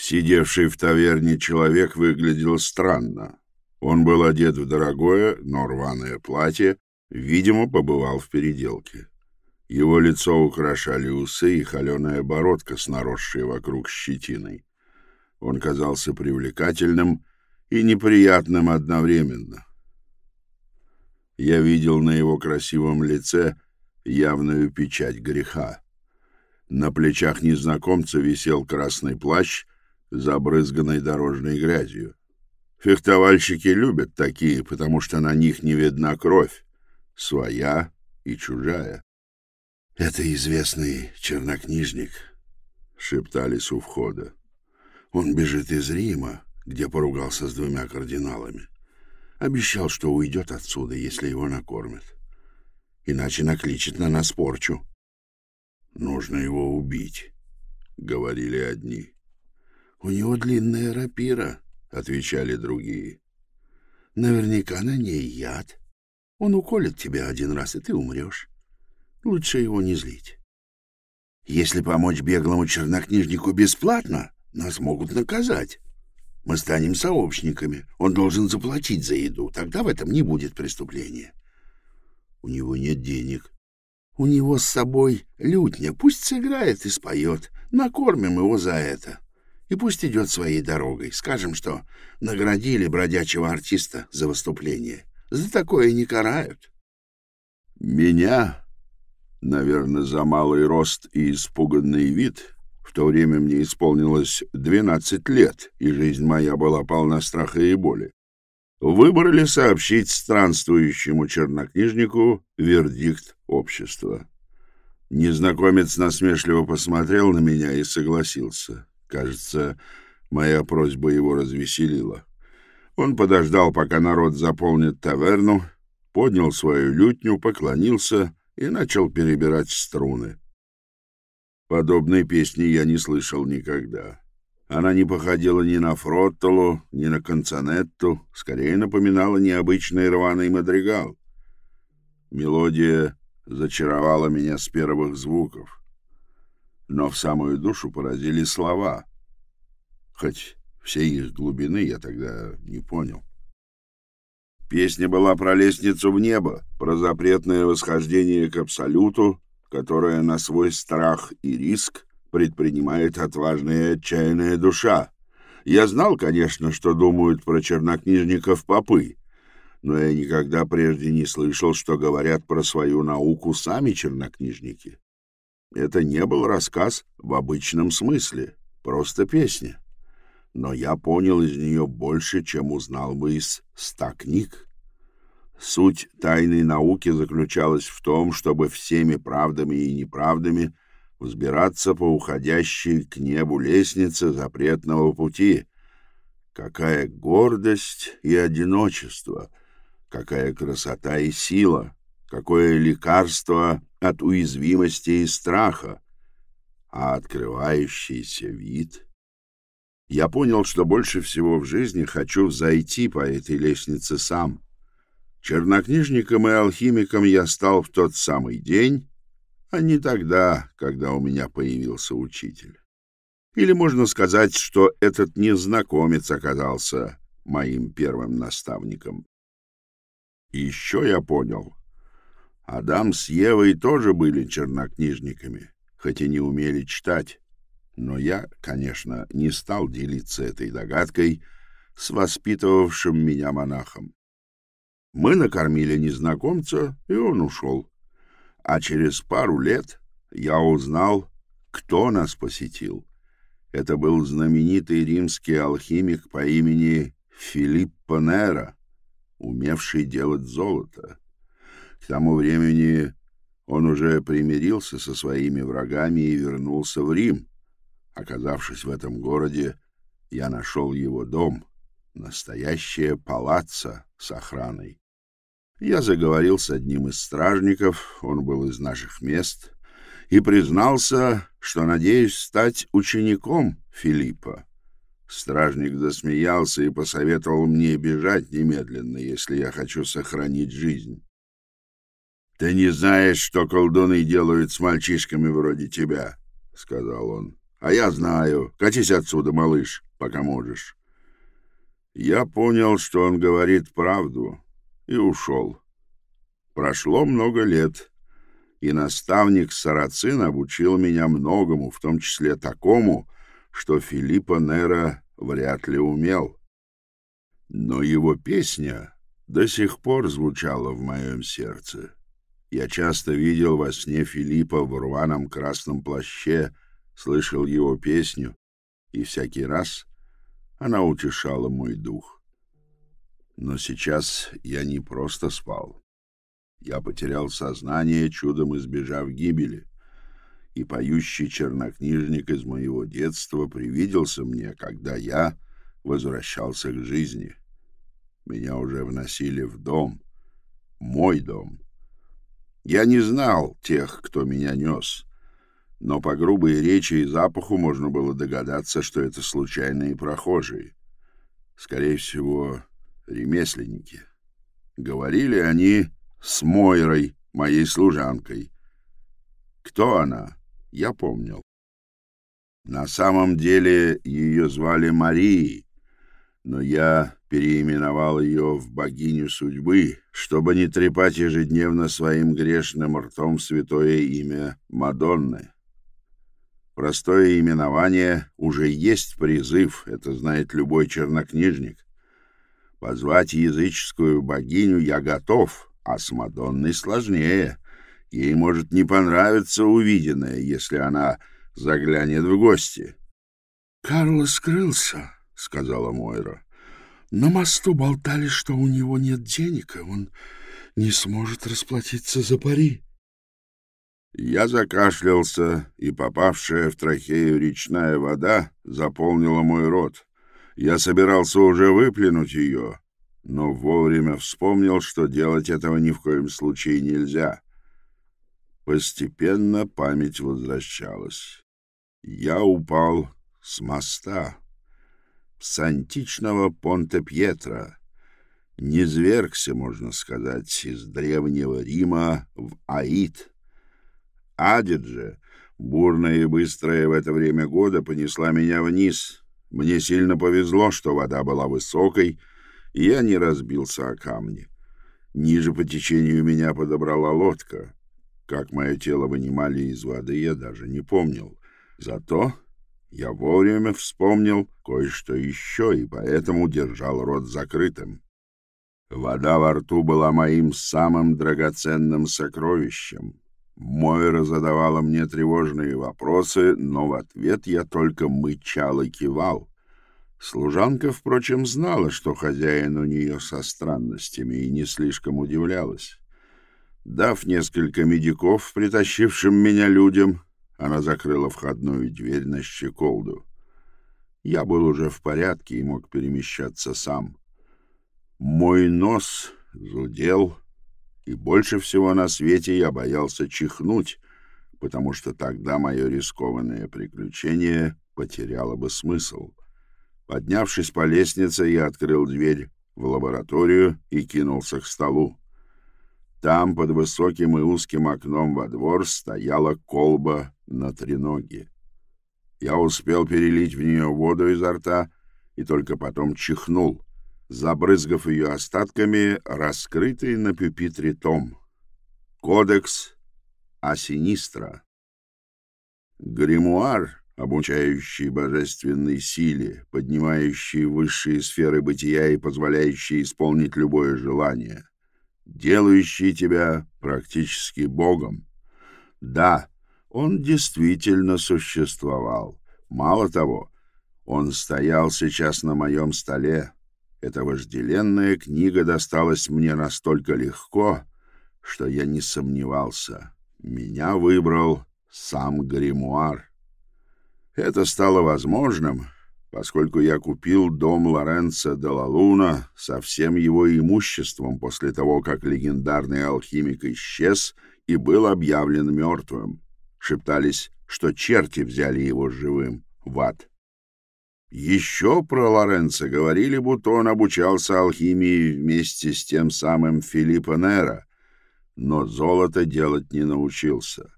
Сидевший в таверне человек выглядел странно. Он был одет в дорогое, но рваное платье, видимо, побывал в переделке. Его лицо украшали усы и холеная бородка с наросшей вокруг щетиной. Он казался привлекательным и неприятным одновременно. Я видел на его красивом лице явную печать греха. На плечах незнакомца висел красный плащ, забрызганный дорожной грязью. Фехтовальщики любят такие, потому что на них не видна кровь, своя и чужая. — Это известный чернокнижник, — шептались у входа. Он бежит из Рима, где поругался с двумя кардиналами. Обещал, что уйдет отсюда, если его накормят. Иначе накличет на нас порчу. «Нужно его убить», — говорили одни. «У него длинная рапира», — отвечали другие. «Наверняка на ней яд. Он уколет тебя один раз, и ты умрешь. Лучше его не злить. Если помочь беглому чернокнижнику бесплатно, нас могут наказать. Мы станем сообщниками. Он должен заплатить за еду. Тогда в этом не будет преступления. У него нет денег. У него с собой лютня. Пусть сыграет и споет. Накормим его за это. И пусть идет своей дорогой. Скажем, что наградили бродячего артиста за выступление. За такое не карают. Меня, наверное, за малый рост и испуганный вид, в то время мне исполнилось двенадцать лет, и жизнь моя была полна страха и боли. Выбрали сообщить странствующему чернокнижнику вердикт общества. Незнакомец насмешливо посмотрел на меня и согласился. Кажется, моя просьба его развеселила. Он подождал, пока народ заполнит таверну, поднял свою лютню, поклонился и начал перебирать струны. Подобной песни я не слышал никогда. Она не походила ни на фроттолу, ни на канцонетту, скорее напоминала необычный рваный мадригал. Мелодия зачаровала меня с первых звуков, но в самую душу поразили слова, хоть всей их глубины я тогда не понял. Песня была про лестницу в небо, про запретное восхождение к абсолюту, которое на свой страх и риск предпринимает отважная и отчаянная душа. Я знал, конечно, что думают про чернокнижников попы, но я никогда прежде не слышал, что говорят про свою науку сами чернокнижники. Это не был рассказ в обычном смысле, просто песня. Но я понял из нее больше, чем узнал бы из ста книг. Суть тайной науки заключалась в том, чтобы всеми правдами и неправдами взбираться по уходящей к небу лестнице запретного пути. Какая гордость и одиночество, какая красота и сила, какое лекарство от уязвимости и страха, а открывающийся вид. Я понял, что больше всего в жизни хочу взойти по этой лестнице сам — Чернокнижником и алхимиком я стал в тот самый день, а не тогда, когда у меня появился учитель. Или можно сказать, что этот незнакомец оказался моим первым наставником. И еще я понял, Адам с Евой тоже были чернокнижниками, хоть и не умели читать. Но я, конечно, не стал делиться этой догадкой с воспитывавшим меня монахом. Мы накормили незнакомца, и он ушел. А через пару лет я узнал, кто нас посетил. Это был знаменитый римский алхимик по имени Филиппо Нера, умевший делать золото. К тому времени он уже примирился со своими врагами и вернулся в Рим. Оказавшись в этом городе, я нашел его дом, настоящее палаццо с охраной. Я заговорил с одним из стражников, он был из наших мест, и признался, что надеюсь стать учеником Филиппа. Стражник засмеялся и посоветовал мне бежать немедленно, если я хочу сохранить жизнь. «Ты не знаешь, что колдуны делают с мальчишками вроде тебя», — сказал он. А я знаю. Катись отсюда, малыш, пока можешь. Я понял, что он говорит правду, и ушел. Прошло много лет, и наставник Сарацин обучил меня многому, в том числе такому, что Филиппа Нера вряд ли умел. Но его песня до сих пор звучала в моем сердце. Я часто видел во сне Филиппа в рваном красном плаще, слышал его песню, и всякий раз она утешала мой дух. Но сейчас я не просто спал. Я потерял сознание, чудом избежав гибели, и поющий чернокнижник из моего детства привиделся мне, когда я возвращался к жизни. Меня уже вносили в дом, мой дом. Я не знал тех, кто меня нес, но по грубой речи и запаху можно было догадаться, что это случайные прохожие. Скорее всего, ремесленники. Говорили они с Мойрой, моей служанкой. Кто она, я помнил. На самом деле ее звали Марией, но я переименовал ее в богиню судьбы, чтобы не трепать ежедневно своим грешным ртом святое имя Мадонны. Простое именование уже есть призыв, это знает любой чернокнижник. Позвать языческую богиню я готов, а с Мадонной сложнее. Ей может не понравиться увиденное, если она заглянет в гости. — Карло скрылся, — сказала Мойра. — На мосту болтали, что у него нет денег, и он не сможет расплатиться за пари. Я закашлялся, и попавшая в трахею речная вода заполнила мой рот. Я собирался уже выплюнуть ее, но вовремя вспомнил, что делать этого ни в коем случае нельзя. Постепенно память возвращалась. Я упал с моста, с античного Понте-Пьетро, низвергся, можно сказать, из древнего Рима в Аид. Адидже, бурная и быстрая в это время года, понесла меня вниз — мне сильно повезло, что вода была высокой, и я не разбился о камни. Ниже по течению меня подобрала лодка. Как мое тело вынимали из воды, я даже не помнил. Зато я вовремя вспомнил кое-что еще, и поэтому держал рот закрытым. Вода во рту была моим самым драгоценным сокровищем. Мойра задавала мне тревожные вопросы, но в ответ я только мычал и кивал. Служанка, впрочем, знала, что хозяин у нее со странностями, и не слишком удивлялась. Дав несколько медиков, притащившим меня людям, она закрыла входную дверь на щеколду. Я был уже в порядке и мог перемещаться сам. Мой нос зудел, и больше всего на свете я боялся чихнуть, потому что тогда мое рискованное приключение потеряло бы смысл. Поднявшись по лестнице, я открыл дверь в лабораторию и кинулся к столу. Там, под высоким и узким окном во двор, стояла колба на треноге. Я успел перелить в нее воду изо рта и только потом чихнул забрызгав ее остатками, раскрытый на пюпитре том. Кодекс Асинистра. Гримуар, обучающий божественной силе, поднимающий высшие сферы бытия и позволяющий исполнить любое желание, делающий тебя практически богом. Да, он действительно существовал. Мало того, он стоял сейчас на моем столе, эта вожделенная книга досталась мне настолько легко, что я не сомневался. Меня выбрал сам гримуар. Это стало возможным, поскольку я купил дом Лоренцо де ла Луна со всем его имуществом после того, как легендарный алхимик исчез и был объявлен мертвым. Шептались, что черти взяли его живым в ад. Еще про Лоренцо говорили, будто он обучался алхимии вместе с тем самым Филиппо Нера, но золото делать не научился.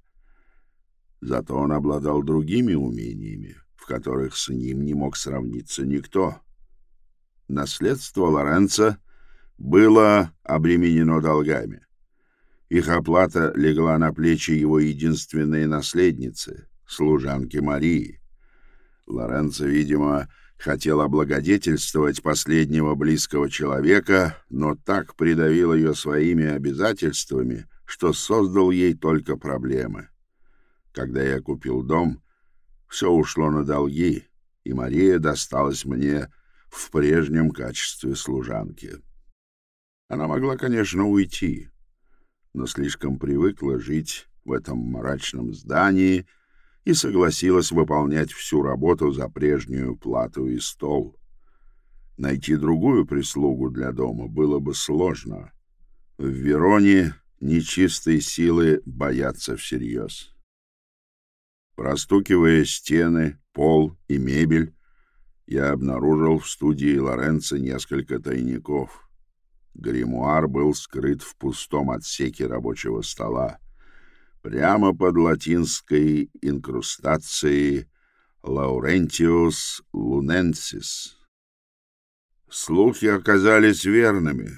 Зато он обладал другими умениями, которых с ним не мог сравниться никто. Наследство Лоренца было обременено долгами. Их оплата легла на плечи его единственной наследницы, служанки Марии. Лоренцо, видимо, хотел облагодетельствовать последнего близкого человека, но так придавил ее своими обязательствами, что создал ей только проблемы. Когда я купил дом, все ушло на долги, и Мария досталась мне в прежнем качестве служанки. Она могла, конечно, уйти, но слишком привыкла жить в этом мрачном здании и согласилась выполнять всю работу за прежнюю плату и стол. Найти другую прислугу для дома было бы сложно. В Вероне нечистой силы боятся всерьез. Простукивая стены, пол и мебель, я обнаружил в студии Лоренцо несколько тайников. Гримуар был скрыт в пустом отсеке рабочего стола, прямо под латинской инкрустацией «Лаурентиус луненсис». Слухи оказались верными.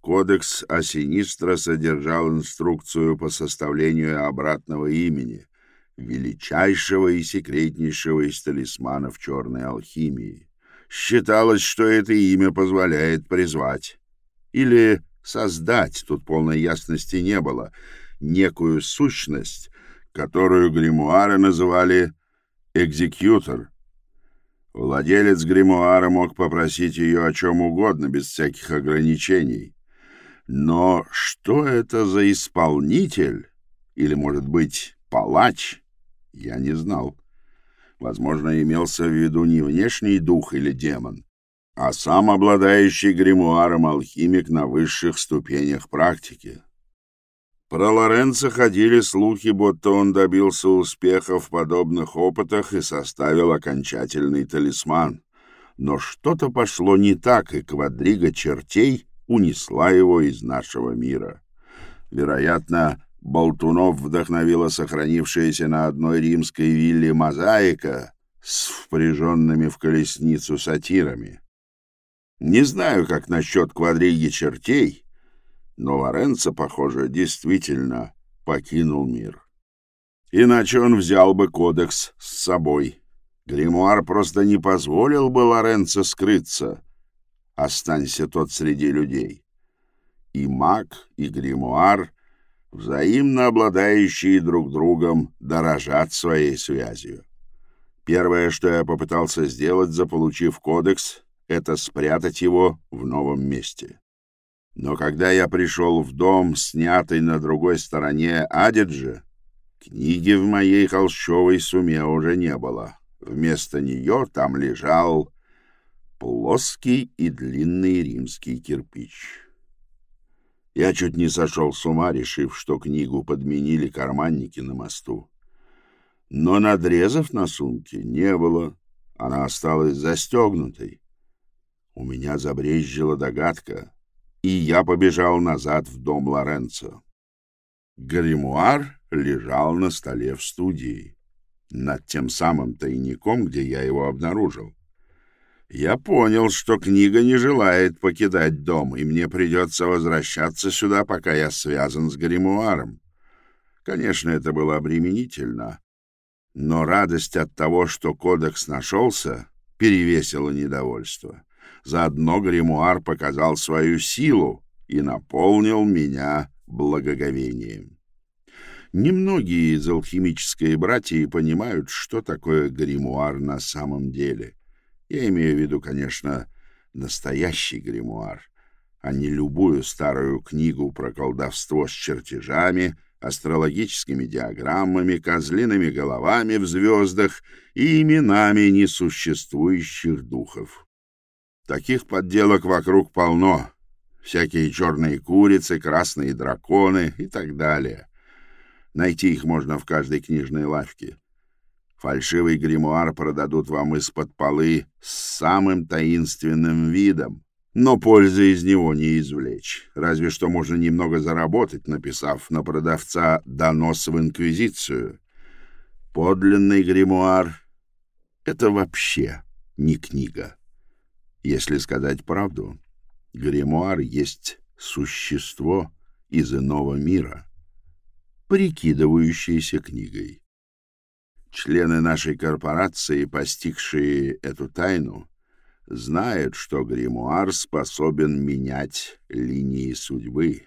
Кодекс Асинистра содержал инструкцию по составлению обратного имени, величайшего и секретнейшего из талисманов черной алхимии. Считалось, что это имя позволяет призвать или создать, тут полной ясности не было, некую сущность, которую гримуары называли «экзекьютор», Владелец гримуара мог попросить ее о чем угодно, без всяких ограничений. Но что это за исполнитель? Или, может быть, палач? Я не знал. Возможно, имелся в виду не внешний дух или демон, а сам обладающий гримуаром алхимик на высших ступенях практики. Про Лоренцо ходили слухи, будто он добился успеха в подобных опытах и составил окончательный талисман. Но что-то пошло не так, и квадрига чертей унесла его из нашего мира. Вероятно, Болтунов вдохновила сохранившаяся на одной римской вилле мозаика с впряженными в колесницу сатирами. Не знаю, как насчет квадриги чертей, но Лоренцо, похоже, действительно покинул мир. Иначе он взял бы кодекс с собой. Гримуар просто не позволил бы Лоренцо скрыться. Останься тот среди людей. И маг, и гримуар, взаимно обладающие друг другом, дорожат своей связью. Первое, что я попытался сделать, заполучив кодекс, это спрятать его в новом месте. Но когда я пришел в дом, снятый на другой стороне Адиджи, книги в моей холщовой суме уже не было. Вместо нее там лежал плоский и длинный римский кирпич. Я чуть не сошел с ума, решив, что книгу подменили карманники на мосту. Но надрезов на сумке не было, она осталась застегнутой. У меня забрезжила догадка, и я побежал назад в дом Лоренцо. Гримуар лежал на столе в студии, над тем самым тайником, где я его обнаружил. Я понял, что книга не желает покидать дом, и мне придется возвращаться сюда, пока я связан с гримуаром. Конечно, это было обременительно, но радость от того, что кодекс нашелся, перевесила недовольство. Заодно гримуар показал свою силу и наполнил меня благоговением. Немногие из алхимической братьи понимают, что такое гримуар на самом деле. Я имею в виду, конечно, настоящий гримуар, а не любую старую книгу про колдовство с чертежами, астрологическими диаграммами, козлиными головами в звездах и именами несуществующих духов. Таких подделок вокруг полно. Всякие черные курицы, красные драконы и так далее. Найти их можно в каждой книжной лавке. Фальшивый гримуар продадут вам из-под полы с самым таинственным видом, но пользы из него не извлечь. Разве что можно немного заработать, написав на продавца донос в Инквизицию. Подлинный гримуар — это вообще не книга. Если сказать правду, гримуар есть существо из иного мира, прикидывающееся книгой. Члены нашей корпорации, постигшие эту тайну, знают, что гримуар способен менять линии судьбы.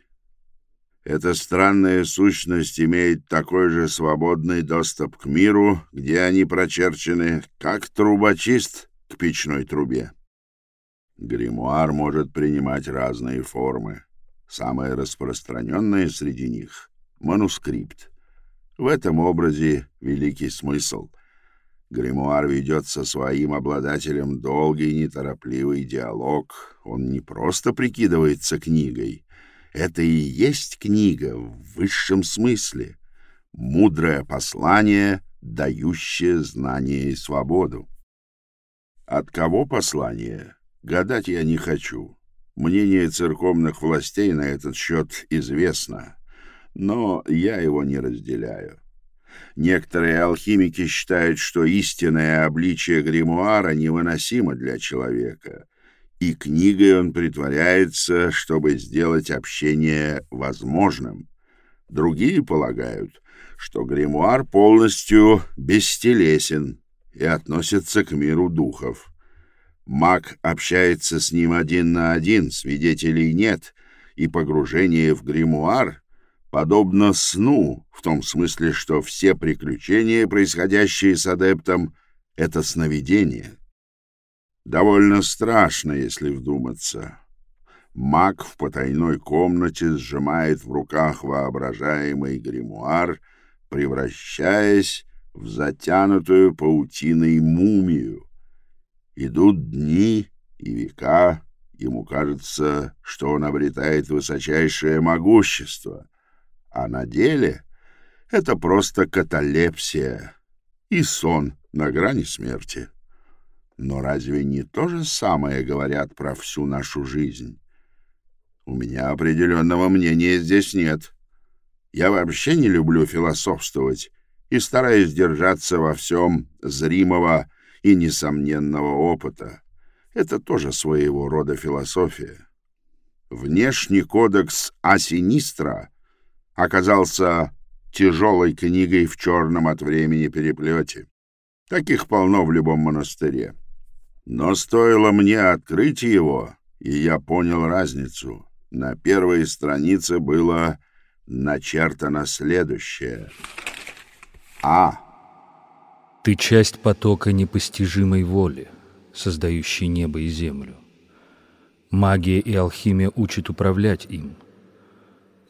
Эта странная сущность имеет такой же свободный доступ к миру, где они прочерчены, как трубочист к печной трубе. Гримуар может принимать разные формы. Самая распространенная среди них — манускрипт. В этом образе великий смысл. Гримуар ведет со своим обладателем долгий неторопливый диалог. Он не просто прикидывается книгой. Это и есть книга в высшем смысле. Мудрое послание, дающее знание и свободу. От кого послание? Гадать я не хочу. Мнение церковных властей на этот счет известно, но я его не разделяю. Некоторые алхимики считают, что истинное обличие гримуара невыносимо для человека, и книгой он притворяется, чтобы сделать общение возможным. Другие полагают, что гримуар полностью бестелесен и относится к миру духов. Маг общается с ним один на один, свидетелей нет, и погружение в гримуар подобно сну, в том смысле, что все приключения, происходящие с адептом, — это сновидение. Довольно страшно, если вдуматься. Маг в потайной комнате сжимает в руках воображаемый гримуар, превращаясь в затянутую паутиной мумию, Идут дни и века, ему кажется, что он обретает высочайшее могущество, а на деле это просто каталепсия и сон на грани смерти. Но разве не то же самое говорят про всю нашу жизнь? У меня определенного мнения здесь нет. Я вообще не люблю философствовать и стараюсь держаться во всем зримого и несомненного опыта. Это тоже своего рода философия. Внешний кодекс Асинистра оказался тяжелой книгой в черном от времени переплете. Таких полно в любом монастыре. Но стоило мне открыть его, и я понял разницу. На первой странице было начертано следующее. А. Ты часть потока непостижимой воли, создающей небо и землю. Магия и алхимия учат управлять им.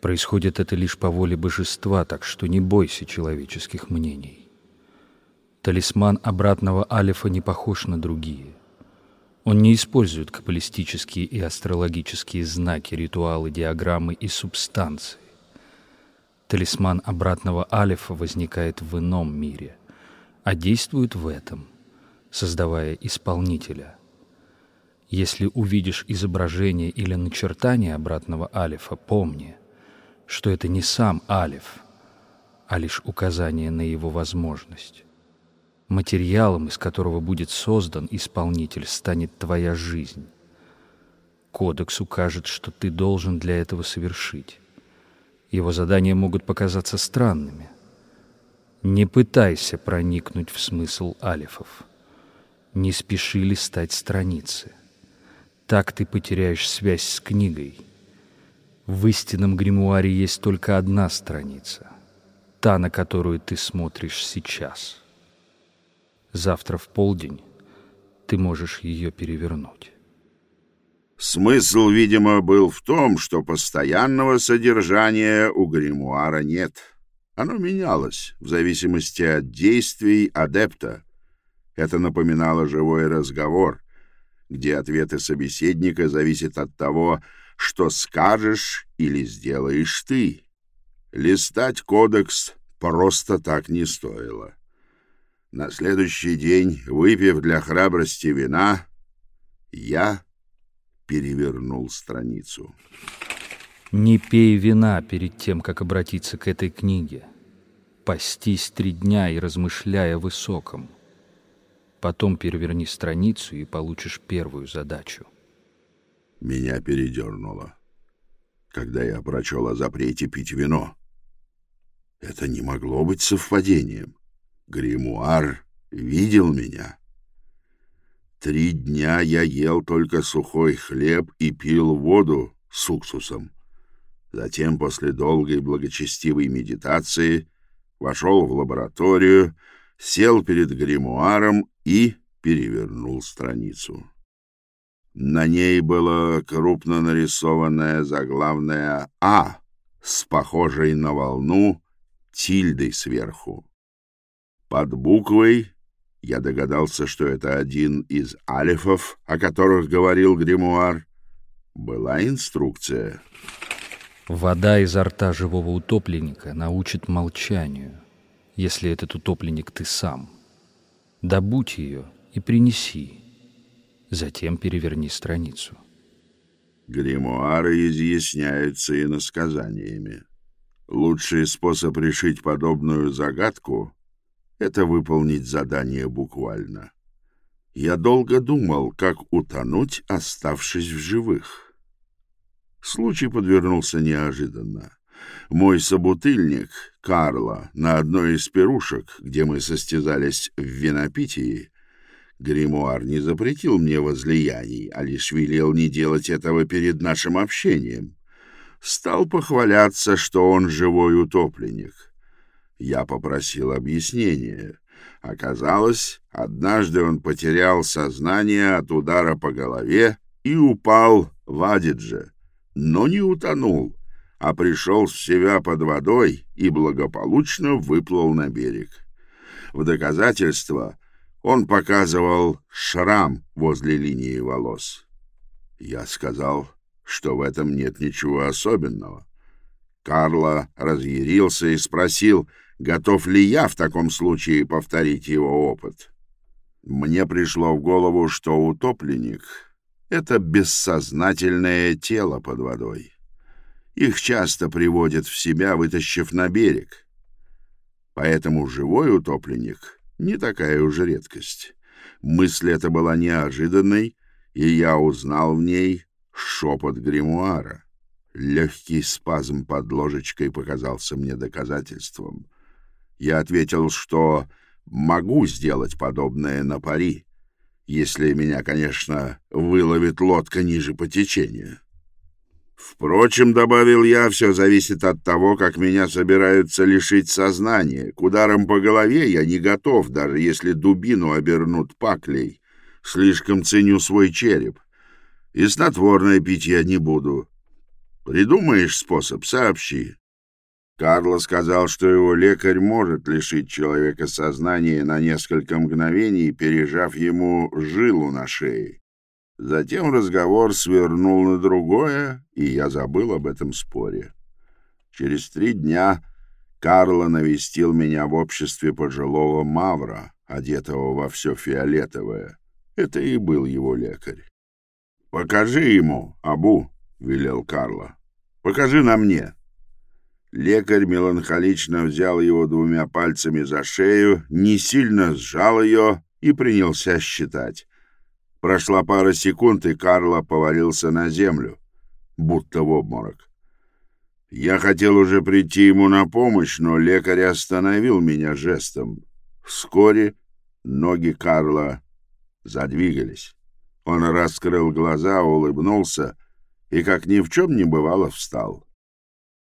Происходит это лишь по воле божества, так что не бойся человеческих мнений. Талисман обратного алифа не похож на другие. Он не использует каббалистические и астрологические знаки, ритуалы, диаграммы и субстанции. Талисман обратного алифа возникает в ином мире — а действуют в этом, создавая исполнителя. Если увидишь изображение или начертание обратного алифа, помни, что это не сам алиф, а лишь указание на его возможность. Материалом, из которого будет создан исполнитель, станет твоя жизнь. Кодекс укажет, что ты должен для этого совершить. Его задания могут показаться странными, не пытайся проникнуть в смысл алифов. Не спеши листать страницы. Так ты потеряешь связь с книгой. В истинном гримуаре есть только одна страница, та, на которую ты смотришь сейчас. Завтра в полдень ты можешь ее перевернуть. Смысл, видимо, был в том, что постоянного содержания у гримуара нет — оно менялось в зависимости от действий адепта. Это напоминало живой разговор, где ответы собеседника зависят от того, что скажешь или сделаешь ты. Листать кодекс просто так не стоило. На следующий день, выпив для храбрости вина, я перевернул страницу. — не пей вина перед тем, как обратиться к этой книге. — пастись три дня и размышляя высоком. Потом переверни страницу и получишь первую задачу. Меня передернуло, когда я прочел о запрете пить вино. Это не могло быть совпадением. Гримуар видел меня. Три дня я ел только сухой хлеб и пил воду с уксусом. Затем, после долгой благочестивой медитации, вошел в лабораторию, сел перед гримуаром и перевернул страницу. На ней было крупно нарисованное заглавное «А» с похожей на волну тильдой сверху. Под буквой я догадался, что это один из алифов, о которых говорил гримуар. Была инструкция. Вода изо рта живого утопленника научит молчанию, если этот утопленник ты сам. Добудь ее и принеси. Затем переверни страницу. Гримуары изъясняются иносказаниями. Лучший способ решить подобную загадку — это выполнить задание буквально. Я долго думал, как утонуть, оставшись в живых. Случай подвернулся неожиданно. Мой собутыльник, Карло, на одной из пирушек, где мы состязались в винопитии, гримуар не запретил мне возлияний, а лишь велел не делать этого перед нашим общением. Стал похваляться, что он живой утопленник. Я попросил объяснения. Оказалось, однажды он потерял сознание от удара по голове и упал в Адидже но не утонул, а пришел в себя под водой и благополучно выплыл на берег. В доказательство он показывал шрам возле линии волос. Я сказал, что в этом нет ничего особенного. Карло разъярился и спросил, готов ли я в таком случае повторить его опыт. Мне пришло в голову, что утопленник это бессознательное тело под водой. Их часто приводят в себя, вытащив на берег. Поэтому живой утопленник — не такая уж редкость. Мысль эта была неожиданной, и я узнал в ней шепот гримуара. Легкий спазм под ложечкой показался мне доказательством. Я ответил, что могу сделать подобное на пари, если меня, конечно, выловит лодка ниже по течению. Впрочем, добавил я, все зависит от того, как меня собираются лишить сознания. К ударам по голове я не готов, даже если дубину обернут паклей. Слишком ценю свой череп. И снотворное пить я не буду. Придумаешь способ, сообщи. Карло сказал, что его лекарь может лишить человека сознания на несколько мгновений, пережав ему жилу на шее. Затем разговор свернул на другое, и я забыл об этом споре. Через три дня Карло навестил меня в обществе пожилого мавра, одетого во все фиолетовое. Это и был его лекарь. «Покажи ему, Абу», — велел Карло. «Покажи на мне». Лекарь меланхолично взял его двумя пальцами за шею, не сильно сжал ее и принялся считать. Прошла пара секунд, и Карло повалился на землю, будто в обморок. Я хотел уже прийти ему на помощь, но лекарь остановил меня жестом. Вскоре ноги Карла задвигались. Он раскрыл глаза, улыбнулся и, как ни в чем не бывало, встал.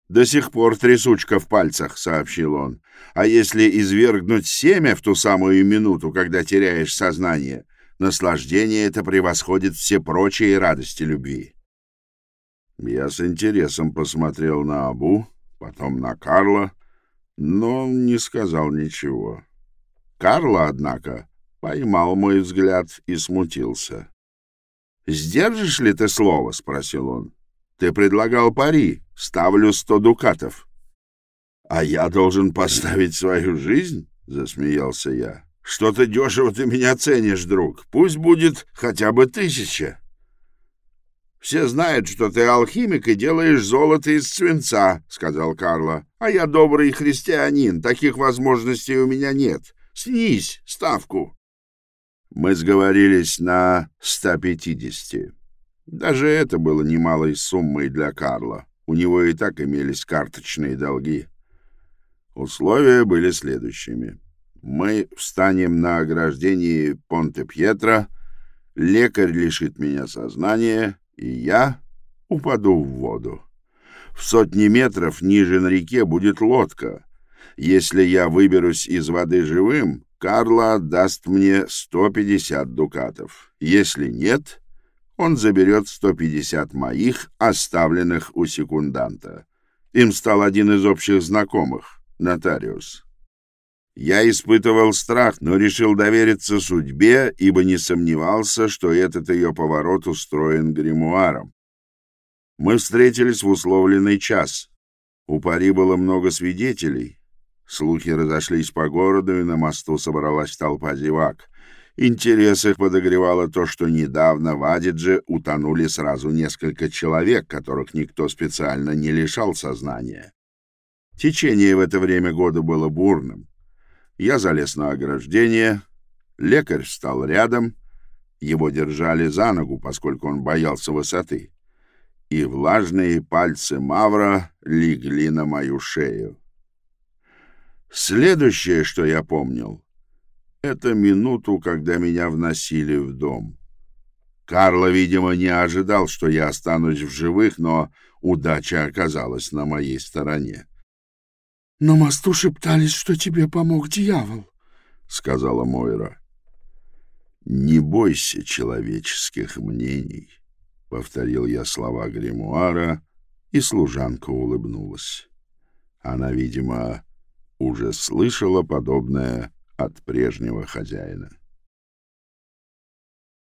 До сих пор трясучка в пальцах, — сообщил он. А если извергнуть семя в ту самую минуту, когда теряешь сознание, наслаждение это превосходит все прочие радости любви. Я с интересом посмотрел на Абу, потом на Карла, но не сказал ничего. Карла, однако, поймал мой взгляд и смутился. «Сдержишь ли ты слово?» — спросил он. «Ты предлагал пари. Ставлю сто дукатов. — А я должен поставить свою жизнь? — засмеялся я. — Что-то дешево ты меня ценишь, друг. Пусть будет хотя бы тысяча. Все знают, что ты алхимик и делаешь золото из свинца, — сказал Карло. — А я добрый христианин, таких возможностей у меня нет. Снизь ставку. Мы сговорились на 150. Даже это было немалой суммой для Карла. У него и так имелись карточные долги. Условия были следующими. Мы встанем на ограждении Понте-Пьетро, лекарь лишит меня сознания, и я упаду в воду. В сотни метров ниже на реке будет лодка. Если я выберусь из воды живым, Карло отдаст мне 150 дукатов. Если нет, он заберет 150 моих, оставленных у секунданта. Им стал один из общих знакомых, нотариус. Я испытывал страх, но решил довериться судьбе, ибо не сомневался, что этот ее поворот устроен гримуаром. Мы встретились в условленный час. У пари было много свидетелей. Слухи разошлись по городу, и на мосту собралась толпа зевак. Интерес их подогревало то, что недавно в Адидже утонули сразу несколько человек, которых никто специально не лишал сознания. Течение в это время года было бурным. Я залез на ограждение, лекарь встал рядом, его держали за ногу, поскольку он боялся высоты, и влажные пальцы Мавра легли на мою шею. Следующее, что я помнил, это минуту, когда меня вносили в дом. Карло, видимо, не ожидал, что я останусь в живых, но удача оказалась на моей стороне. — На мосту шептались, что тебе помог дьявол, — сказала Мойра. — Не бойся человеческих мнений, — повторил я слова гримуара, и служанка улыбнулась. Она, видимо, уже слышала подобное от прежнего хозяина.